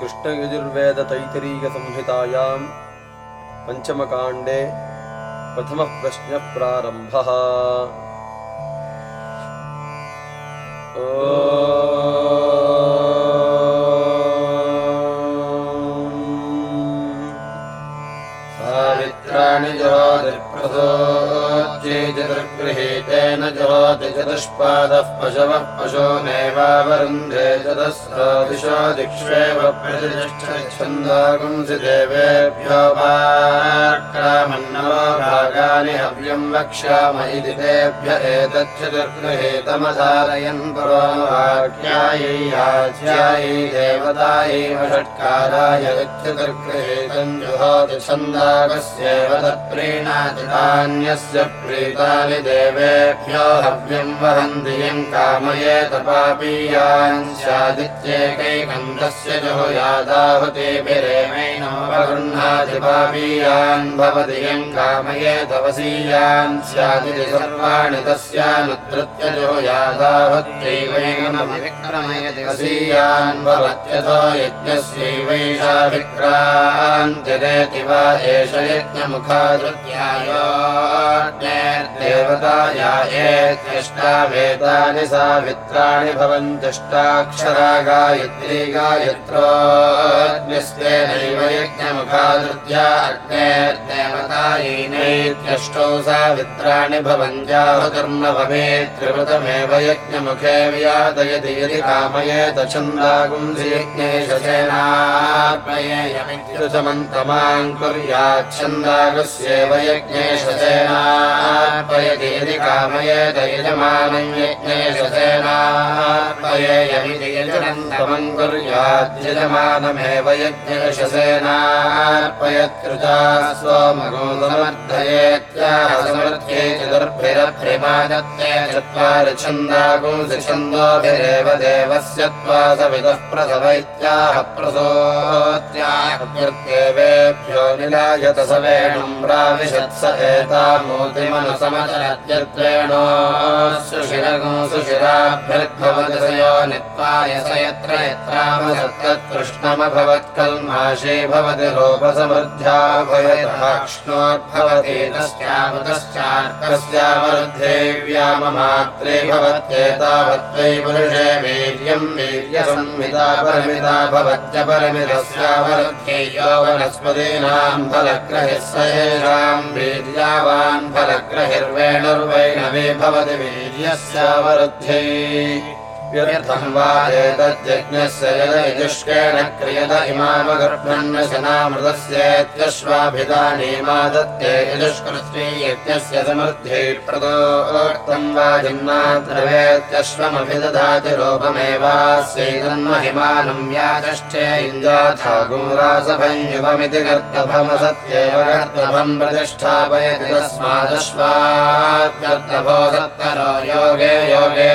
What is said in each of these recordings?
कृष्णयजुर्वेदतैतरीकसंहितायाम् पञ्चमकाण्डे प्रथमः प्रश्नः प्रारम्भः सावित्राणि ज्योतिप्रसोच्चेतिर्गृहीतेन ज्योति चतुष्पादः पशवः पशो नैवावरुन्धे चतस्रादिशो दिक्ष्वेव प्रतिष्ठच्छन्दागुंसि देवेभ्यो वाक्रामन्नो भागानि हव्यम् वक्ष्याम इति तेभ्य एतच्चतुर्गृहीतमधारयन् पुरोवाक्यायै याच्यायै देवतायै षट्काराय चतुर्गृहीतम् जुहोति छन्दागस्येव तत्प्रीणाति तान्यस्य प्रीतानि देवेभ्यो हव्यम् वहन्ति यम् कामयेत पापीयान् स्यादित्येकैकम् तस्य जुहुयादाहुतिभिरेमैनोपगृह्णाति पापीयान् भवति यम् कामयेत वसीयान् स्यादिति सर्वाणि तस्यानुद्धृत्य जुहुयादाहुत्यैवैनमभिक्रमयति वसीयान् भवत्यथो एष यज्ञमुखादृत्यायोदेवताया एत्यष्टा वेदानि सावित्राणि भवन्त्यष्टाक्षरा गायत्री। गायत्रोऽग्निस्तेनैव यज्ञमुखादृत्या अग्नेर्देवतायैनैत्यष्टौ सावित्राणि भवन्त्याहुधर्म भवेत् त्रिवृतमेव यज्ञमुखे व्यादयति यदि कामयेत छन्दागुंसि यज्ञेशसेनार्पयेयमित्युतमन्तमाम् कुर्याच्छन्दागस्येव यज्ञेशसेनार्पयति कामयेत यजमानम् यज्ञेशसेनार्पयेयमिति कुर्याद्यजमानमेव यज्ञेशसेनार्पयत्कृता स्वमगोदमर्धयेत्याह समर्थ्ये चतुर्भिरभ्रिमादत्ते चत्वारि देवस्य त्वा प्रसव इत्याह प्रसोत्याहृत्येवेभ्यो निलायत सवेणम् प्राविशत्स एतामूतिमनुसमचरत्यत्रेणो सुशिरगो सुशिराभ्यर्भवति स यो नित्वाय स यत्र यत्रावसत्तत्कृष्णमभवत्कल्माशे भवति रूपसमृद्ध्या भयताक्ष्णोद्भवति तस्यामुतश्चार्कस्यावरुद्धे व्याममात्रे भवत्येतावत्त्वै पुरुषे वीर्यम् वीर्यसंहिता परमिता परमितस्यावरुद्धे वनस्पतीनाम् फलग्रहिः स येषाम् वीर्यावान् फलग्रहिर्वेणुर्वैणवे भवति वीर्यस्यावरुद्धे एतद्यज्ञस्य यदयुष्केण क्रियत इमामगर्भन्नशनामृतस्येत्यश्वाभिधानीमा दत्ते यजुष्कृत्वे यज्ञस्य समृद्धे प्रदोक्तम् वा कर्तभमसत्येव कर्तभम् प्रतिष्ठापयति तस्मादश्वात् कर्तभो सत्तरो योगे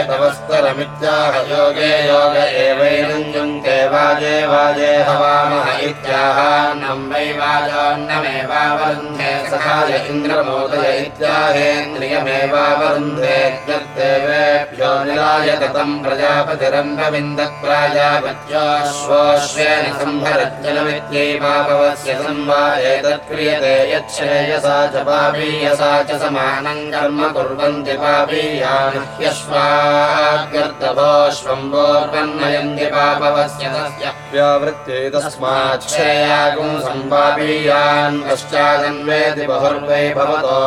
तवस्तरमित्याह योगे योग एवैनञ्जुङ्के वाजे वाजे हवामः इत्याहान्नम् वै वाजोन्नमेवावरुन्धे सखाय इन्द्रमोदय इत्याहेन्द्रियमेवावरुन्धे यद्देवेभ्यो निरायत तम् प्रजापतिरम्भविन्दप्राजापत्योश्वोश्वेन सम्भरज्जनमित्यैवापवस्य संवा एतत्क्रियते यच्छ्रेयसा च पापीयसा च समानम् कर्म कुर्वन्ति पापीयान् ह्यश्वाद्गर्दभोऽश्वम्बोर्वन्नयन्ति पापवस्य तस्य व्यावृत्ते तस्मात् श्रेयागुं सम्पापीयान् यदि बहुर्वै भवतो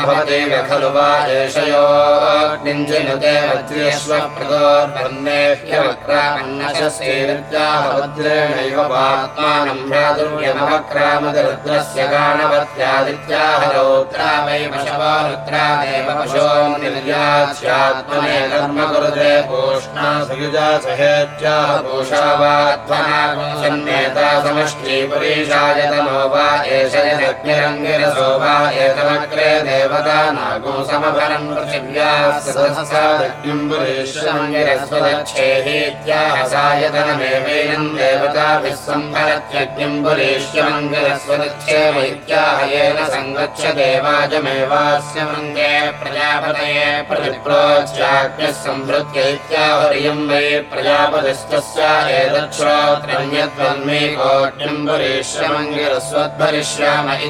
भवदेव खलु वा एषयोग्निञ्जनुते वज्रेष्वप्रदोर्भन्नेह्यवक्रामन्नशस्यैरुद्याहवद्रेणैव पात्मानम् भ्रातुर्यमवक्रामदरुद्रस्य गाणवत्यादित्याहरौद्रा वै पशवारुद्रादेव पशोन्निर्यात्स्यात्मने कर्मकुरुते पूष्णा सयुजा सहेत्याह पूषा वा समष्टीपुरीशायतनो वा एष अग्निरङ्गिरसोभा एतमग्रे देवतानागो समपरम् पृथिव्यास्वदक्षेहीत्याह सायतनमेवेनम् देवता विस्सम्भरत्यग्निम्बुरेष्यमङ्गिरस्वदच्छे वैत्याह सङ्गच्छ देवाजमेवास्य प्रजापतये वै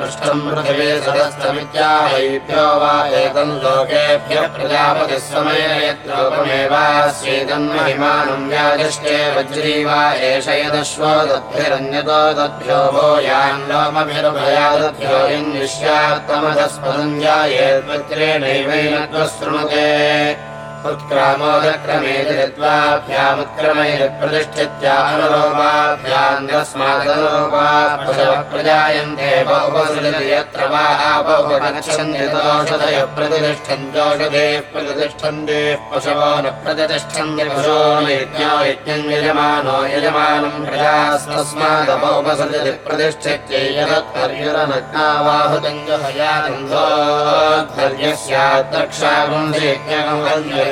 पृष्ठम् पृथिवी सदस्तमित्याहैभ्यो वा एतम् लोकेभ्यः प्रजापतिः समयत्रोपमेवास्येतन्महिमानम् व्याजष्टे वज्री वा एष यदश्वो दद्भिरन्यतो दद्भ्यो भो यान् लोमभिरुभया दद्भ्यो इन्विष्यात्तमधस्पदम् जायेद्वज्रेणैवैनत्वशृणुते उत्क्रामोदक्रमेति ऋत्वाभ्यामुत्क्रमैः प्रतिष्ठित्यानुलोपाभ्याम् यस्मादनुलोपाः प्रजायन्ते बहुपसृजति यत्र वा आपहुपगच्छन्त्यतोषधयः प्रतिष्ठन्त्योषधेः प्रतिष्ठन्ते पशवो न प्रतिष्ठन्ति पशो यज्ञो यज्ञम् यजमानो यजमानम् प्रतिष्ठित्यै यज्ञगम्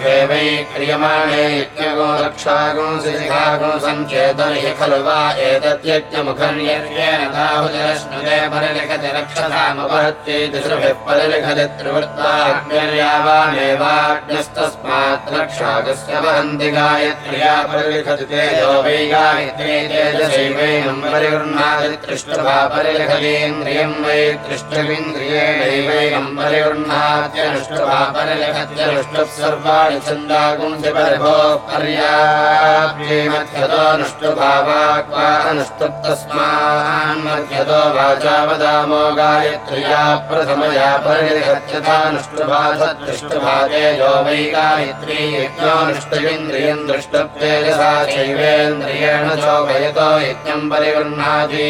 वै क्रियमाणे यज्ञगो रक्षागो शिखागो सञ्चेतनि खलु वा एतद्यज्ञमुखम् यर्येण दाहुतिरश्नुते परिलिखति रक्षसामपहत्येति श्रुभिः परिलिखति त्रिवृत्ताग्निर्यावानेवाग्निस्तस्मात् रक्षागस्य वहन्ति गायत्र्या परिलिखति तेजो वै गायत्री तेजसैवैनम् परिगृह्णाति त्रिष्टुभा परिलिखतीन्द्रियम् वै त्रिष्टुविन्द्रियेणैवैनम् परिगृह्णात्यनुष्टुभा परिलिखत्यनुष्टुः सर्वाणि छन्दागुंसि परिभो पर्याप्ये मध्यतो नुष्टुभावाक्वा अनुष्टुप्तस्मान्मध्यतो वाचा वदामो गायत्र्या प्रथमया परिहत्यथा नुष्टुभासत्तिष्टुभातेजो वै गायत्री यज्ञोऽनुष्टविन्द्रियम् दृष्टप्तेजसा चैवेन्द्रियेण चोभयतो यज्ञम् परिगृह्णाति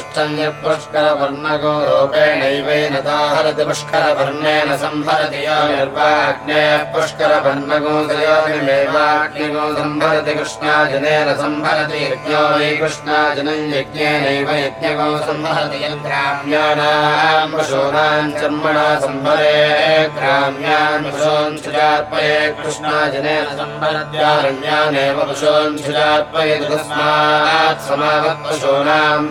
पृष्ठम् यत्पुष्करवर्णको रूपेणैवेन पुष्करवर्णेन संहरति यो निर्वाग्ने पुष्करवर्णगोदयोनिमेवाग्निगो संभरति कृष्णाजनेन संभरति यज्ञो वै कृष्णाजनम् यज्ञेनैव यज्ञगो संहरति यद्ग्राम्याणाम् पशूनाम् चर्मणा संभरे ग्राम्यान् पशून् सुजार्पये कृष्णाजनेन संभरत्यारण्यानेव पशून् सुजार्पयति तस्मात् समावत् पशूनाम्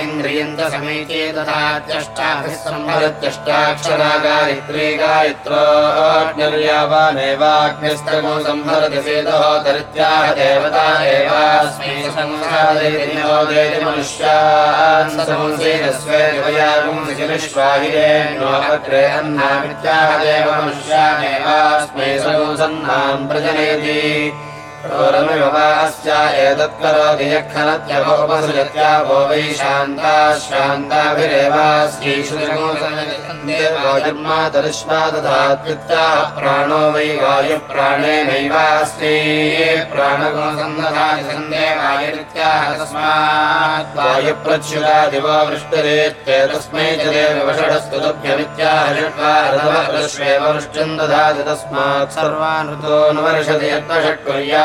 इन्द्रियन्तसमीचे दधात्यष्टाभिः सम्भरत्यष्टाक्षरा गायत्री गायत्रोऽज्ञर्यावानेवाग्निस्तमो संहरति सेतुः धरित्याह देवता एवास्मि संसादेति मनुष्यान् संसेदस्वे दिवयागुं निजनिष्वाहिरेण्यो अग्रे देव मनुष्यानेवास्मै संसन्नान् प्रजनयति प्राणो वै वायु प्राणे तस्मात् वायुप्रच्युदा दिवो वृष्टिरेत्येतस्मै च देवषडस्तु लभ्यमित्याह षड्वा रथवृष्वेव वृष्टिम् ददाति तस्मात्। सर्वान् ऋतोन्वर्षति षट्कुर्या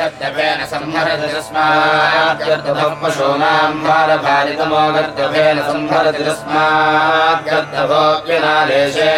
कर्तव्येन संहरति तस्मात् पशूनाम् भारभारितमो कर्तव्येन संहरति तस्मात् कर्तभोऽप्यनादेशे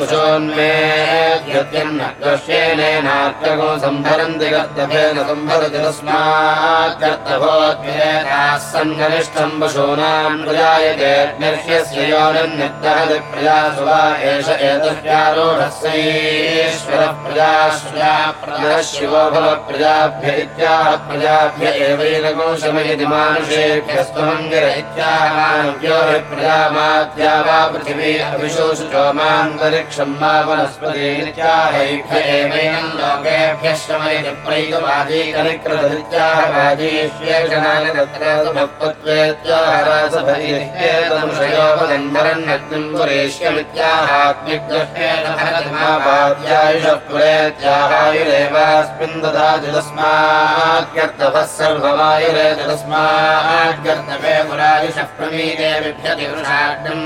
पशोन्मेत्यन्नग्रश्येनेनार्कगो सम्भरन्ति कर्तव्येन संभरति तस्मात् कर्तभोऽप्येनाः सन्निष्ठम् पशूनाम् प्रजायते निर्ह्यस्य योनिर्दहति प्रजासु वा एष एतस्यारूढस्यैश्वरः प्रजाश्रया प्रजः शिवो भव प्रजाभ्य इत्याह प्रजाभ्य एवैनगो शमयति मानुषेभ्यस्त्वमङ्गिर इत्याह मानव्यो प्रजामाद्या वा पृथिवी अभिशोषुचो मान्तरिक्षम् मा वनस्पतित्याहैभ्य एवैनम् लोकेभ्यः शमयति प्रैतवादीकनिकृतदित्याह वादीष्येषणानि तत्र भक्त्वेत्याह रासभैर्येतमुषयो यज्ञेन भरतिमापाद्यायुषः पुरेत्याहायुरेवास्मिन् ददाति तस्माद्गर्तवः सर्ववायुरेति तस्माद्गर्तवे पुरायुषः प्रमीते बिभ्यति वृषाग्निम्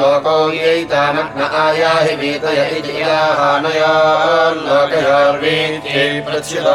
लोको यैतामग्न आयाहि वेतय इति याहानयोर्लोकयोर्वीत्यै पृच्छितो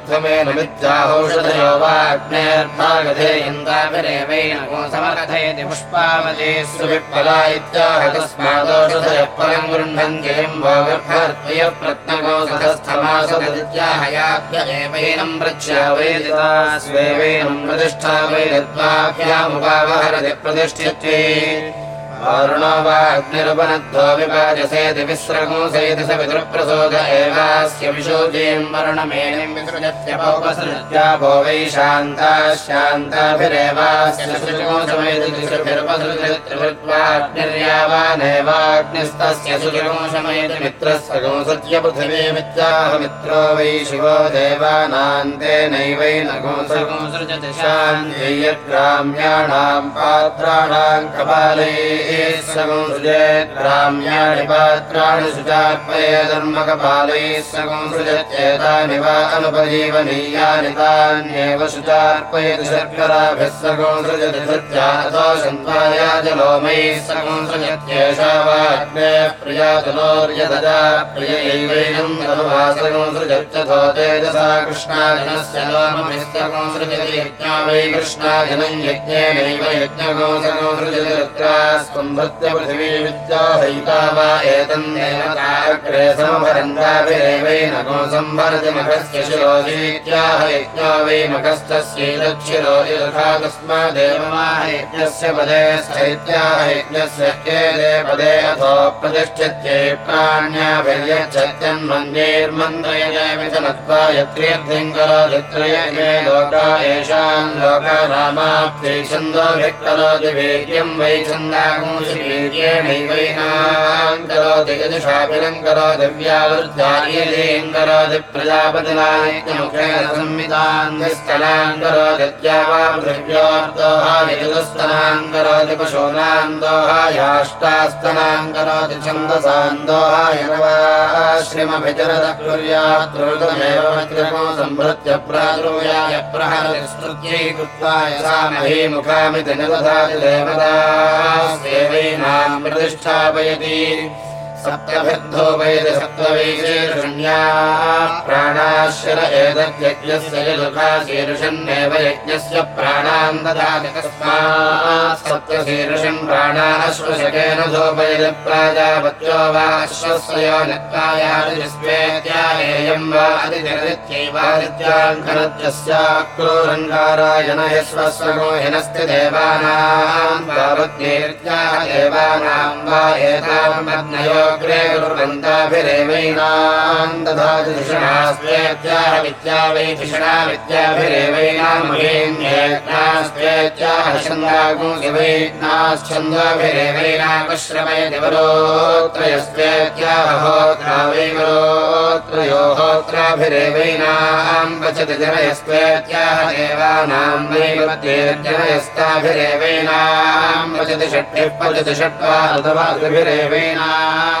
प्रतिष्ठित्यावोषधय प्रतिमोदध्वमेन मिथ्याहौषधयो वाग्नेर्भागधेयन्ताभिरेवैन समकथयति पुष्पावते सुविप्पला इत्याह तस्मादौषधय परम् गृह्णन्त्ययम् भोगर्भर्त्वय प्रत्नगोसधस्थमासदित्याह याभ्य एवैनम् प्रच्यावेदिता स्वेवैनम् प्रतिष्ठा वैदत्वाभ्यामुपावहरति प्रतिष्ठित्यै वरुणो वाग्निर्वनद्धो विपाजसेति विस्रगुंसयति स पितृप्रसोद एवास्य विशोचीम् वरुणमेणिम् विसृजत्यपौपसृत्यापो वै शान्ताशान्ताभिरेवास्य शुचिगुंसमयतिर्यावानेवाग्निस्तस्य शुचिगुंसमयति मित्रस्वगुंसत्यपृथिवीमित्याह मित्रो वै शिवो देवानान्ते नैवै नगुंसृगुंसृजति शान्त्यै शान्त्यय्यग्राम्याणाम् पात्राणाम् कपालैः सगोसृजेत् ग्राम्याणि पात्राणि सुचार्पये धर्मकपालैः सगोसृजत्येतानि वा अनुपजीवनीयानि तान्येव प्रियैवैनम् तनुवासगोसृजत्यथो तेजसा कृष्णाजनस्य लोममिस्तगोसृजति यज्ञा वै कृष्णाजनम् यज्ञेनैव यज्ञगोसगोसृजति रुद्रा सम्भृत्य पृथिवीविद्याहैता वा एतन्नेवताग्रे समभरन्ताभिरेवैनको संभरति मखस्य शिरोधीत्याह यज्ञो वै मखस्तस्यैतच्छिरो यथा तस्मादेवमाहैज्ञस्य पदे स्थैत्याह यज्ञस्य एते पदे अथो प्रतिष्ठित्यै प्राण्याभिर्यच्छत्यन्मन्यैर्मन्त्रयनेमितनत्वा यत्रीर्धिङ्करोधित्रयने लोका एषाम् लोकानामाप्ते छन्दोभिः करोति वेद्यम् वै छन्दागुम् छन्दागुंसवीर्येणैवैनाम् करोति यजुषाभिरम् करोति व्यावृद्धायलीम् करोति प्रजापतिनायज्ञमुखेन संविधान् स्थलान् करोति वा पृथिव्योर्दोहायजुस्तनान् करोति पशूनाम् दोहायाष्टास्तनान् करोति छन्दसान् दोहाय नवाश्रिमभिचरतः कुर्यात् द्रुतमेव मध्यमो सम्भृत्य प्रादुर्याय प्रहरति स्तुत्यै कृत्वा यसा मही मुखामिति निदधाति देवता सेवैनाम् प्रतिष्ठापयति सप्तवैशीर्षण्या प्राणाश्चर एतद्यज्ञस्य यदुखा शीर्षन्नेव यज्ञस्य प्राणान् ददाति तस्मात् सप्तशीर्षम् प्राणा अश्वशकेन धोपयति प्राजापत्यो वा वा अधिजगदित्यैवादित्याङ्करत्यस्याक्रोरङ्गारायण यस्वस्वगो हिनस्ति देवानाम् तावत्यैर्त्याह देवानाम् वा एताम् अग्नयोऽग्रे कुर्वन्ताभिरेवैनाम् दधाति धिषणास्त्वेत्याह विद्या वै धिषणा विद्याभिरेवैनामहेन्येनास्त्वेत्याह छन्दागुंसि वै नाश्छन्दोभिरेवैनापश्रमयति वरोत्रयस्त्वेत्याह होत्रा वै वरोत्रयो होत्राभिरेवैनाम् वचति जनयस्त्वेत्याह देवानाम् वै जनयस्ताभिरेवैनाम् वचति ऋतवाभिरेवैनाम् वचति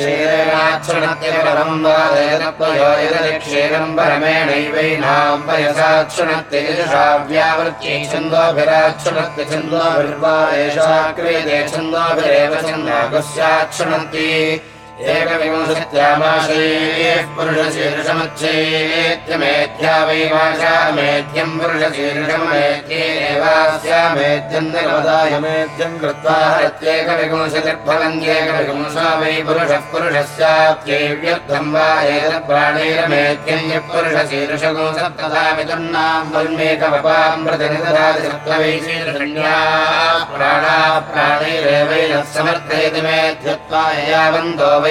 देवत्राकलक्षीरेणाच्छृणत्य परम् वा देवप्रयो यदि क्षीरम् छन्दोभिर्वा एषा क्रियते छन्दोभिरेव छन्दागस्याच्छृणन्ति एकविंशत्यामाशैः पुरुषशीर्षमुच्छेत्यमेध्या वै भाषा मेध्यम् पुरुषशीर्षमेध्येवास्यामेध्यम् निर्वदाय मेध्यम् कृत्वा हरत्येकविंशतिर्भवन्त्येकविंशा वै पुरुषः वा एतत्प्राणैरमेध्यम् यः पुरुषशीर्षगो सप्तधा विदुर्नाम् वल्मेकवपाम् प्रतिनिदधाति सप्तवैशीर्षण्या प्राणा प्राणैरेवैनः समर्थयति मेध्यत्वा यावन्तो वै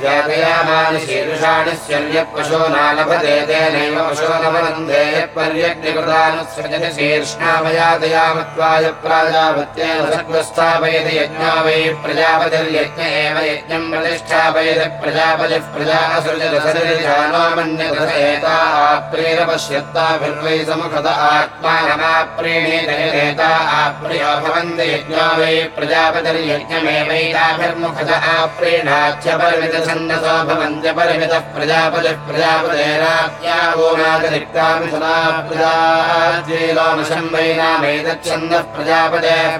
द्यादयामानि शीर्षाणि स्यर्यपशो नालभते तेनैव पशो नवनन्दे पर्यग्निकृतानुसृजति शीर्ष्णामयादयामत्वाय प्राजापत्येन सर्वस्थापयति यज्ञो वै प्रजापतिर्यज्ञ एव यज्ञम् प्रतिष्ठापयति प्रजापतिः प्रजा मन्यत एता आप्रेरपश्यत्ताभिर्वै समुखत आत्मानमाप्रीणीतयेता आप्रियो भवन्ति यज्ञो वै प्रजापतिर्यज्ञमेवैताभिर्मुखत आप्रीणाच्य छन्दसो भवन्त्यपरिमितः प्रजापतिः प्रजापतेराज्ञावोनागरिक्तामिथुना प्रजाज्वेलोमशम् वैनामेतच्छन्दः प्रजापतेः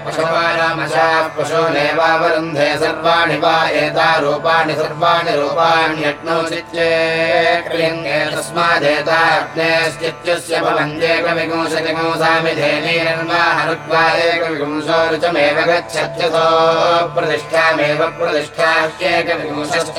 पशो नैवावरुन्धे सर्वाणि वा एतारूपाणि सर्वाणि रुचमेव प्रतिष्ठामेव प्रतिष्ठाह्येकविगुंशश्च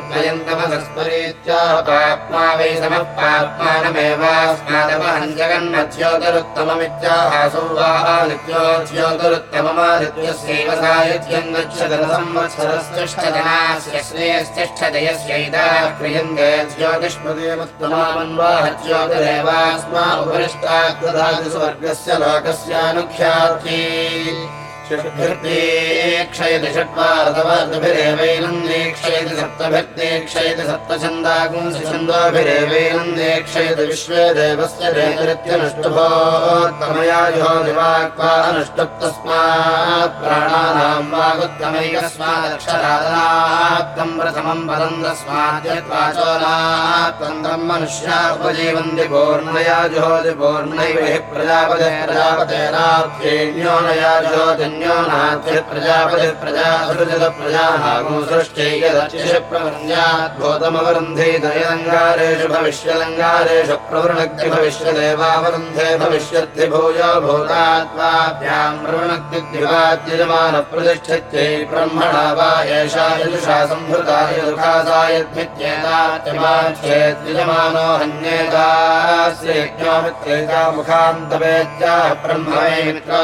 मृत्युमेवास्मादपनुदत्युत्पयन्तमधस्मरीत्याह पाप्मा वै समः पाप्मानमेवास्मादपहम् जगन्नज्योतिरुत्तममित्याहासौ वा नित्योज्योतिरुत्तममादित्यस्यैव सायुज्यम् गच्छति न संवत्सरस्तिष्ठजनास्य श्रेयस्तिष्ठदयस्यैता क्रियन्ते ज्योतिष्मदीयमुत्तमामन्वाह ज्योतिरेवास्मा उपरिष्टात् ददाति स्वर्गस्य लोकस्यानुख्याति क्षयति षट्वारतवर्धभिरेवैनन्दीक्षयति सप्तभिर्दीक्षयति सप्तछन्दागुंसि छन्दोभिरेवैनन्दीक्षयति विश्वे देवस्य देतरित्यनुष्टुभोत्तमया यो दिवाक्वा अनुष्टुप्तस्मात् प्राणानाम् वागुत्तमैकस्मादक्षरादनात्तम् प्रथमम् पदम् तस्माद्यत्वाचोनात्तम् तम् मनुष्या उपजीवन्ति पूर्णया जुहोति पूर्णैव हि प्रजापते प्रजापतेनार्थ्येण्योनया जुहोति न्योनाथिप्रजापतिः प्रजासृजत प्रजानागो सृष्टै यदर्चिष प्रवृन्द्याद्भूतमवरुन्धे दयलङ्गारेषु भविष्यलङ्गारेषु प्रवृणक्ति भविष्यदेवावरुन्धे भविष्यद्धि भूयो भूतात्माभ्याम् प्रवृणक्तिद्विवाद्यजमानः प्रतिष्ठित्यै ब्रह्मणा वा एषा यजुषा सम्भृता यदुखासायद्भित्येतात्यमाध्येद्यजमानो हन्येतास्य यज्ञोमित्रेता मुखान्तवेत्याह ब्रह्म वै मित्रो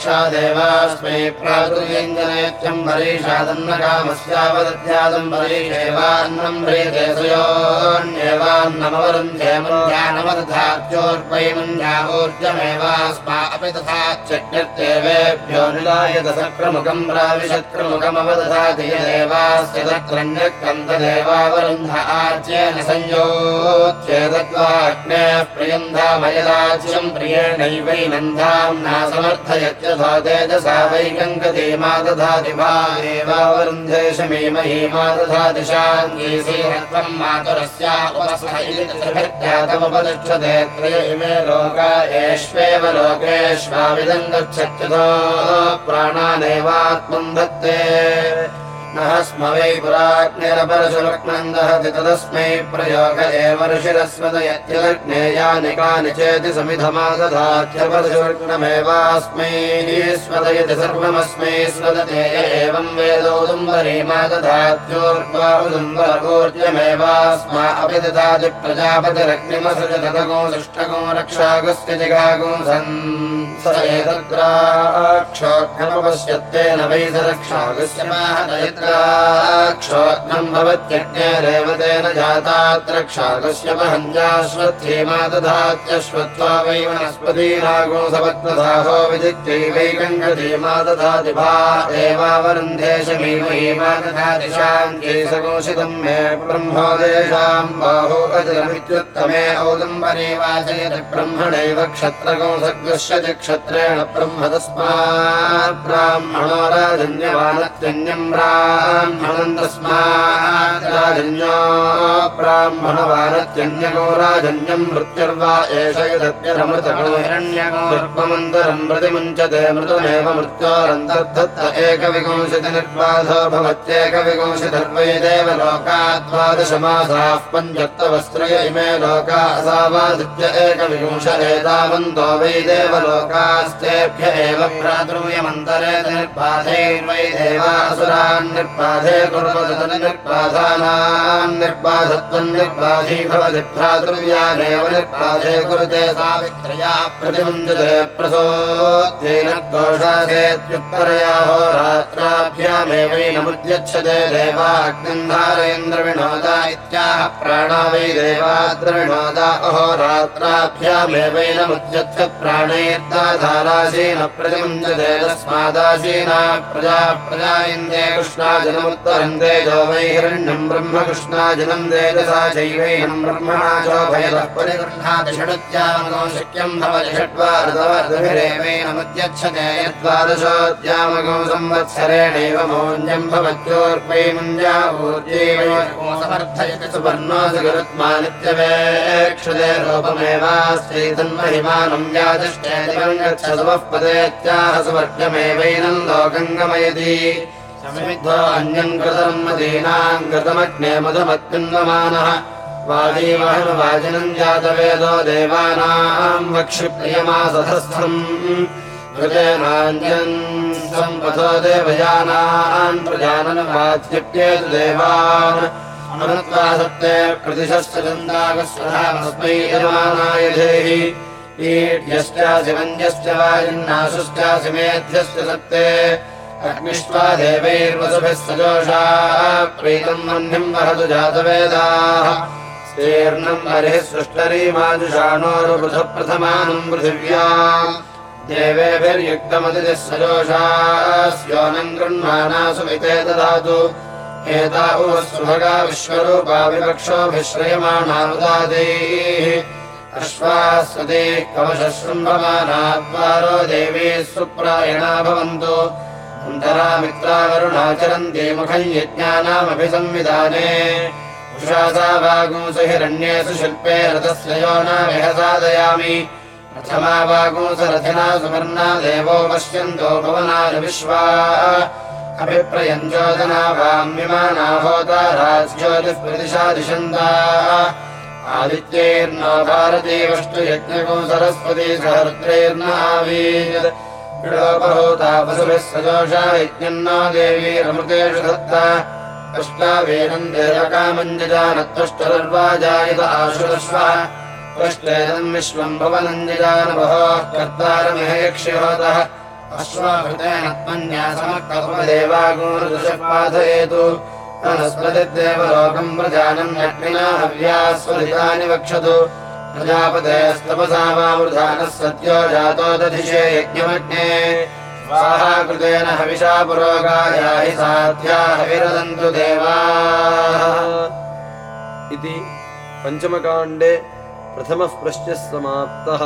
रक्षा देवास्मै प्रातुर्यञ्जनेत्यम् वरीषादन्नकामस्यावदध्यादम् वरीषेवान्नम् व्रीदेशयोन्येवान्नमवरुन्धे मन्द्यानमदधात्योर्वै अपि तथा चक्यर्देवेभ्यो निलायतसक्रमुकम् प्राविशक्रमुकमवदधाति यदेवास्य तक्रन्यक्रन्ददेवावरुन्ध आच्येन संयोच्येतद्वाग्नेः प्रियन्धामयदाच्यम् प्रियेणैवैनन्धाम्ना समर्थयत्य नासमर्थयत्यथो तेजसा वैकङ्कधीमा दधाति वा एवावरुन्धे शमीमही मा दधाति शाङ्गीसीरत्वम् मातुरस्या उपस्थितमपतिष्ठते त्रय इमे लोका एष्वेव लोकेष्वाविदम् गच्छत्यथो प्राणानेवात्मम् धत्ते नः स्म वै पुराग्निरपरशुलग्नम् दहति तदस्मै प्रयोग एव ऋषिरस्मदयत्यलग्नेयानि कानि चेति समिधमादधात्यपरशुलग्नमेवास्मै स्वदयति सर्वमस्मै स्वदते एवम् वेदोदुम्बरीमा दधात्योर्वा उदुम्बरगोर्जमेवास्मा अपि ददाति प्रजापतिरग्निमसृजतगो दुष्टगो रक्षागस्य सन् स एतद्राक्षोग्नमपश्यत्तेन वै स रक्षागस्य माहदयत् क्षोत्नम् भवत्यज्ञे रेवतेन जातात्र क्षाकस्य महञ्जाश्वत्थीमा दधात्यश्वत्वा वै वनस्पतीरागो सपत्नदाहो विदित्यैवैकङ्गधीमा दधाति भा एवावरुन्धेशमीमहीमा दधाति शान्त्यै सकोषितम् मे ब्रह्मोदेशाम् बाहो अजलमित्युत्तमे औदम्बरे वाचयति ब्रह्मणैव क्षत्रगो सग्रस्य च क्षत्रेण ब्रह्म तस्मात् ब्राह्मणो राजन्यवानत्यन्यम् ब्राह्मणम् तस्मात् राजन्यो ब्राह्मणवानत्यन्यगो राजन्यम् मृत्युर्वा एष यदप्यरमृतगो हिरण्यगोर्पमन्तरम् प्रतिमुञ्चते मृतमेव मृत्योरन्तर्धत्त एकविंशति निर्बाधो भवत्येकविंशतिर्वै देव लोकात् द्वादशमासाः पञ्चत्वस्त्रय इमे लोका असावादित्य एकविंश एतावन्तो वै देवलोकास्तेभ्य एव भ्रातृयमन्तरे निर्बाधैर्वै देवासुरान् निर्बाधे कुर्वत निर्बाधानाम् निर्बाधत्वम् निर्बाधी भवति भ्रातृव्यानेव निर्बाधे कुरुते सावित्रया प्रतिमुञ्चते प्रसोत्तेन घोषासेत्युत्तरया होरात्राभ्यामेवैनमुद्यच्छते देवाग्निन्धारेन्द्रविणोदा इत्याह प्राणा वै देवाद्रविणोदा अहोरात्राभ्यामेवैनमुद्यच्छ प्राणैर्दाधारासीन प्रतिमुञ्चते तस्मादासीना प्रजा प्रजा इन्दे कृष्णाजनमुत्तरम् तेजो वै हिरण्यम् ब्रह्म कृष्णाजनम् तेजसा चैवैनम् ब्रह्मणा चोभयतः परिगृह्णाति षडुद्यामको शक्यम् भवति षड्वार्धवर्धभिरेवैनमुद्यच्छते यद्वादशोद्यामको संवत्सरेणैव मौञ्जम् भवत्योर्वै मुञ्जावूर्जैवो समर्थयति सुवर्णोऽसि गुरुत्मानित्यवेक्षते रूपमेवास्ति तन्महिमानम् यादिष्टे दिवम् गच्छसुवः पदेत्याह सुवर्गमेवैनम् लोकम् गमयति अन्यम् कृतम् मदीनाम् कृतमग्ने मधुमत्पिन्वमानः वाजीवहनुवाजिनम् जातवेदो देवानाम् वक्षिप्रियमासधस्थम्। हृदयनाञ्जन् सम्पथो देवयानान् प्रजाननवाच्यप्येतु देवान्। अमृत्वा सत्ते प्रतिशश्च चन्दाकस्वधामस्मै यजमानाय धेहि ईड्यश्चासि वन्द्यश्च वाजिन्नाशुश्चासि मेध्यश्च सत्ते अग्निष्ट्वा देवैर्वसुभिः सजोषा प्रीतम् वह्निम् वहतु जातवेदाः। स्तीर्णम् हरिः सृष्टरीमाजुषाणोरुपृथप्रथमानम् देवेभिर्युक्तमतिथिः सजोषास्योनम् गृह्णानासु विते ददातु एता सुभगा विश्वरूपा विवक्षोभिः श्रयमाणानुदादैः अश्वास्वते कवशशृम्भमानाद्वारो देवी सुप्रायणा भवन्तु अन्तरामित्रावरुणाचरन्ति मुखम् यज्ञानामभिसंविधाने। उषासा वागुंसु हिरण्येषु शिल्पे रथस्य यो नाविहसादयामि प्रथमा वागुंसरथिना सुवर्णा देवो पश्यन्तो भवनाय विश्वा अभिप्रयञ्चोदना वाम्यमाना होता राज्योतिः प्रतिशा दिशन्ता आदित्यैर्न भारती वस्तु यज्ञको सरस्वती सहर्त्रैर्न आवीर् विलोपहोता वसुभिः सजोषा यज्ञन्नो देवी रमृतेषु दत्ता कृष्णावीरम् देवकामञ्जजानत्वष्टुर्वाजायत आशुरश्व त्वष्टेदम् विश्वम् भवनञ्जजानभोः कर्तारमिहयक्ष्योतः अश्वाभृतेन त्वन्यासमक्कपदेवागोरुदशपाथयेतु वनस्पतिदेवलोकम् प्रजानम् यज्ञिना हव्यास्वधितानि वक्षतु प्रजापतेस्तपसा वामृधानः सत्यो जातो दधिषे यज्ञमग्ने। स्वाहा कृतेन हविषा पुरोगाया हि साध्या हविरदन्तु देवाः। इति पञ्चमकाण्डे प्रथमः प्रश्नः समाप्तः